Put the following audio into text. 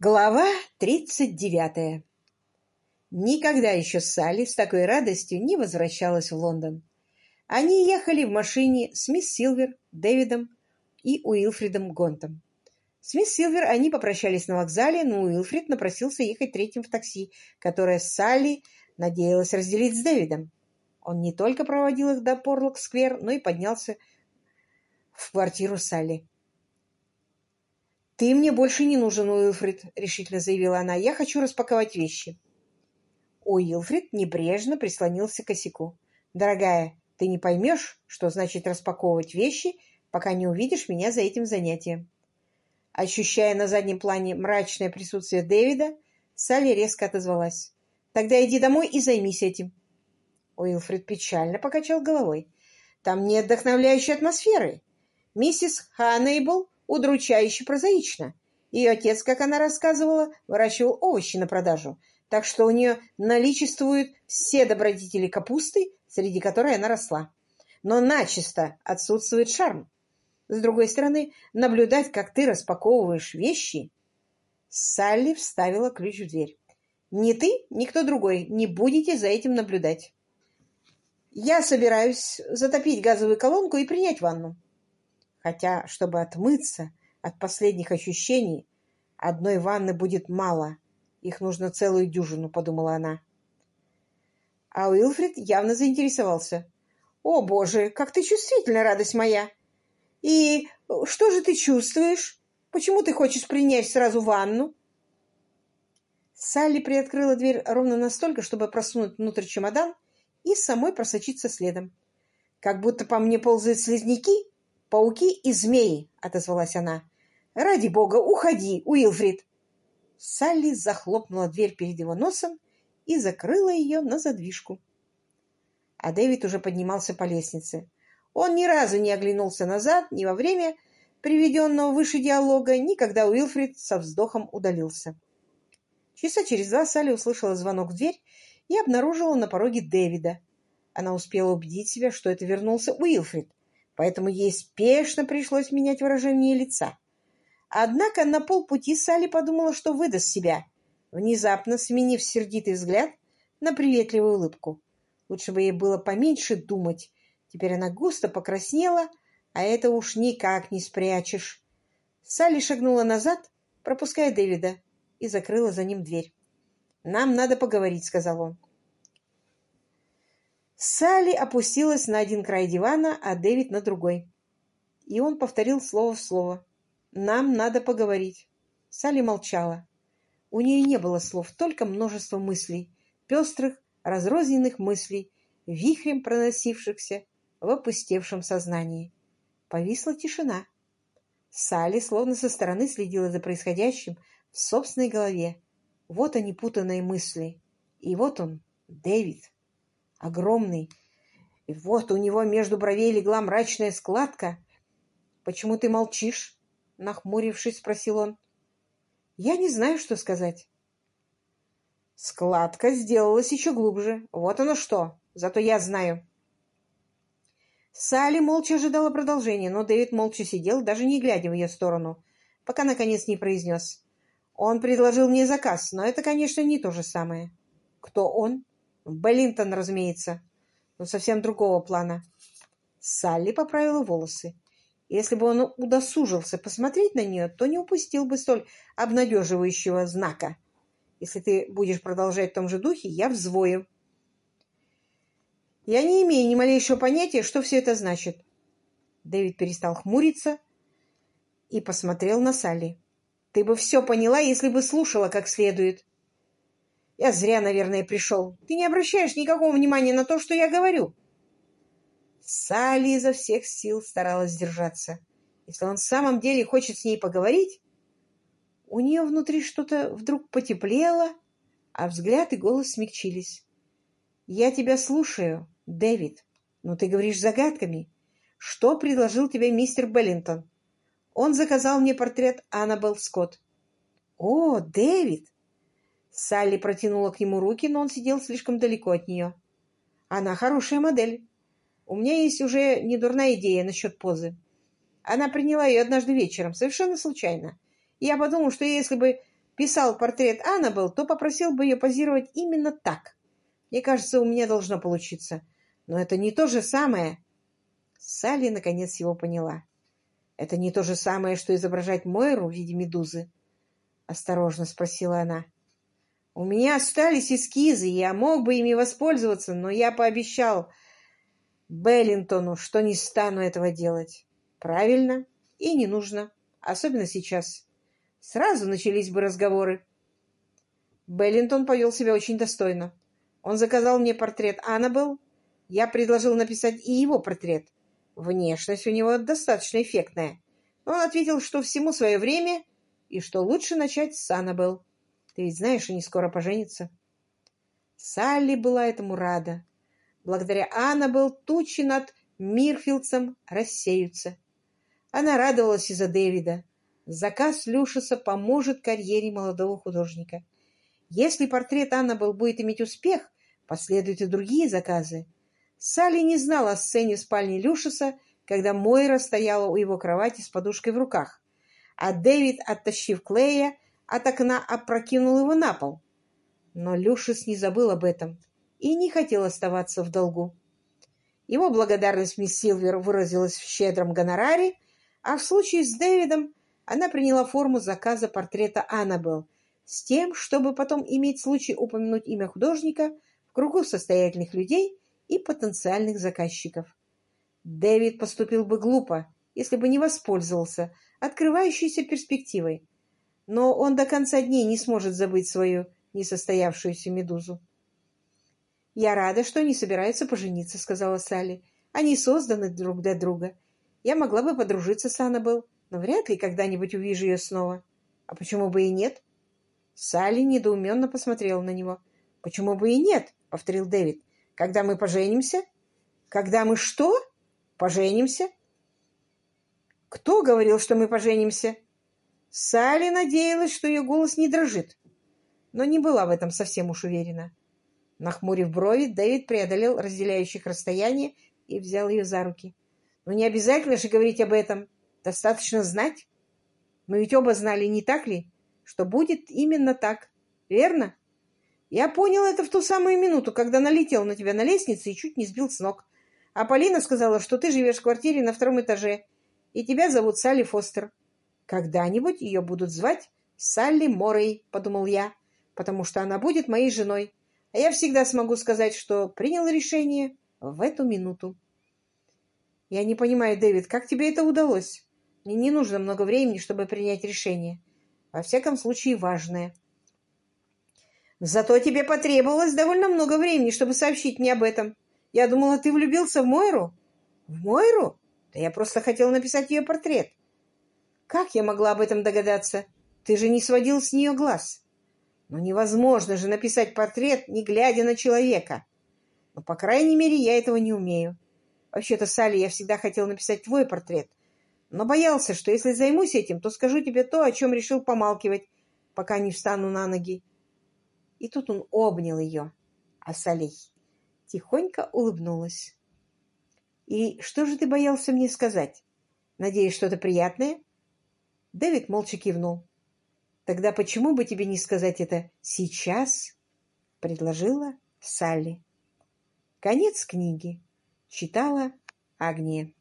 Глава тридцать девятая Никогда еще Салли с такой радостью не возвращалась в Лондон. Они ехали в машине с мисс Силвер, Дэвидом и Уилфридом Гонтом. С мисс Силвер они попрощались на вокзале, но Уилфрид напросился ехать третьим в такси, которое Салли надеялась разделить с Дэвидом. Он не только проводил их до Порлок-сквер, но и поднялся в квартиру Салли. «Ты мне больше не нужен, Уилфрид», — решительно заявила она. «Я хочу распаковать вещи». Уилфрид небрежно прислонился к косяку. «Дорогая, ты не поймешь, что значит распаковывать вещи, пока не увидишь меня за этим занятием». Ощущая на заднем плане мрачное присутствие Дэвида, Салли резко отозвалась. «Тогда иди домой и займись этим». Уилфрид печально покачал головой. «Там нет вдохновляющей атмосферы. Миссис Ханнейбл удручающе прозаично. Ее отец, как она рассказывала, выращивал овощи на продажу, так что у нее наличествуют все добродетели капусты, среди которой она росла. Но начисто отсутствует шарм. С другой стороны, наблюдать, как ты распаковываешь вещи... Салли вставила ключ в дверь. Ни ты, ни кто другой не будете за этим наблюдать. Я собираюсь затопить газовую колонку и принять ванну. Хотя, чтобы отмыться от последних ощущений, одной ванны будет мало. Их нужно целую дюжину, подумала она. А Уилфрид явно заинтересовался. «О, Боже, как ты чувствительна, радость моя! И что же ты чувствуешь? Почему ты хочешь принять сразу ванну?» Салли приоткрыла дверь ровно настолько, чтобы просунуть внутрь чемодан и самой просочиться следом. «Как будто по мне ползают слизняки?» «Пауки и змеи!» — отозвалась она. «Ради бога, уходи, Уилфрид!» Салли захлопнула дверь перед его носом и закрыла ее на задвижку. А Дэвид уже поднимался по лестнице. Он ни разу не оглянулся назад ни во время приведенного выше диалога, ни когда Уилфрид со вздохом удалился. Часа через два Салли услышала звонок в дверь и обнаружила на пороге Дэвида. Она успела убедить себя, что это вернулся Уилфрид, поэтому ей спешно пришлось менять выражение лица. Однако на полпути Салли подумала, что выдаст себя, внезапно сменив сердитый взгляд на приветливую улыбку. Лучше бы ей было поменьше думать. Теперь она густо покраснела, а это уж никак не спрячешь. Салли шагнула назад, пропуская Дэвида, и закрыла за ним дверь. «Нам надо поговорить», — сказал он. Салли опустилась на один край дивана, а Дэвид на другой. И он повторил слово в слово. «Нам надо поговорить». Салли молчала. У нее не было слов, только множество мыслей, пестрых, разрозненных мыслей, вихрем проносившихся в опустевшем сознании. Повисла тишина. Салли словно со стороны следила за происходящим в собственной голове. Вот они путанные мысли. И вот он, Дэвид огромный. И вот у него между бровей легла мрачная складка. «Почему ты молчишь?» — нахмурившись, спросил он. «Я не знаю, что сказать». Складка сделалась еще глубже. Вот оно что. Зато я знаю. Салли молча ожидала продолжения, но Дэвид молча сидел, даже не глядя в ее сторону, пока, наконец, не произнес. Он предложил мне заказ, но это, конечно, не то же самое. Кто он? Беллинтон, разумеется, но совсем другого плана. Салли поправила волосы. Если бы он удосужился посмотреть на нее, то не упустил бы столь обнадеживающего знака. Если ты будешь продолжать в том же духе, я взвою. Я не имею ни малейшего понятия, что все это значит. Дэвид перестал хмуриться и посмотрел на Салли. Ты бы все поняла, если бы слушала как следует. Я зря, наверное, пришел. Ты не обращаешь никакого внимания на то, что я говорю. Салли изо всех сил старалась сдержаться. Если он в самом деле хочет с ней поговорить, у нее внутри что-то вдруг потеплело, а взгляд и голос смягчились. «Я тебя слушаю, Дэвид, но ты говоришь загадками. Что предложил тебе мистер Беллинтон? Он заказал мне портрет Аннабелл Скотт». «О, Дэвид!» Салли протянула к нему руки, но он сидел слишком далеко от нее. «Она хорошая модель. У меня есть уже недурная идея насчет позы. Она приняла ее однажды вечером, совершенно случайно. Я подумал, что если бы писал портрет Аннабелл, то попросил бы ее позировать именно так. Мне кажется, у меня должно получиться. Но это не то же самое. Салли наконец его поняла. Это не то же самое, что изображать Мойру в виде медузы? Осторожно спросила она. У меня остались эскизы, я мог бы ими воспользоваться, но я пообещал Беллинтону, что не стану этого делать. Правильно. И не нужно. Особенно сейчас. Сразу начались бы разговоры. Беллинтон повел себя очень достойно. Он заказал мне портрет Аннабелл. Я предложил написать и его портрет. Внешность у него достаточно эффектная. Но он ответил, что всему свое время и что лучше начать с Аннабелл. Ты ведь знаешь, они скоро поженятся. Салли была этому рада. Благодаря Аннабелл тучи над Мирфилдсом рассеются. Она радовалась из-за Дэвида. Заказ Люшеса поможет карьере молодого художника. Если портрет Аннабелл будет иметь успех, последуют и другие заказы. Салли не знала о сцене в спальне Люшеса, когда Мойра стояла у его кровати с подушкой в руках, а Дэвид, оттащив Клея, от окна опрокинул его на пол. Но Люшес не забыл об этом и не хотел оставаться в долгу. Его благодарность мисс Силвер выразилась в щедром гонораре, а в случае с Дэвидом она приняла форму заказа портрета Аннабелл с тем, чтобы потом иметь случай упомянуть имя художника в кругу состоятельных людей и потенциальных заказчиков. Дэвид поступил бы глупо, если бы не воспользовался открывающейся перспективой, но он до конца дней не сможет забыть свою несостоявшуюся медузу. «Я рада, что они собираются пожениться», — сказала Салли. «Они созданы друг для друга. Я могла бы подружиться с Аннабелл, но вряд ли когда-нибудь увижу ее снова. А почему бы и нет?» Салли недоуменно посмотрела на него. «Почему бы и нет?» — повторил Дэвид. «Когда мы поженимся?» «Когда мы что?» «Поженимся?» «Кто говорил, что мы поженимся?» Салли надеялась, что ее голос не дрожит, но не была в этом совсем уж уверена. Нахмурив брови, Дэвид преодолел разделяющих расстояние и взял ее за руки. «Но не обязательно же говорить об этом. Достаточно знать. Мы ведь оба знали, не так ли, что будет именно так. Верно? Я понял это в ту самую минуту, когда налетел на тебя на лестнице и чуть не сбил с ног. А Полина сказала, что ты живешь в квартире на втором этаже, и тебя зовут Салли Фостер. Когда-нибудь ее будут звать Салли Моррей, подумал я, потому что она будет моей женой, а я всегда смогу сказать, что принял решение в эту минуту. Я не понимаю, Дэвид, как тебе это удалось? Мне не нужно много времени, чтобы принять решение. Во всяком случае, важное. Зато тебе потребовалось довольно много времени, чтобы сообщить мне об этом. Я думала, ты влюбился в Мойру. В Мойру? Да я просто хотел написать ее портрет. Как я могла об этом догадаться? Ты же не сводил с нее глаз. Но невозможно же написать портрет, не глядя на человека. Но, по крайней мере, я этого не умею. Вообще-то, Салли, я всегда хотел написать твой портрет, но боялся, что если займусь этим, то скажу тебе то, о чем решил помалкивать, пока не встану на ноги. И тут он обнял ее, а Салли тихонько улыбнулась. «И что же ты боялся мне сказать? Надеюсь, что-то приятное?» Дэвид молча кивнул. Тогда почему бы тебе не сказать это сейчас? предложила Салли. Конец книги. Читала Агния.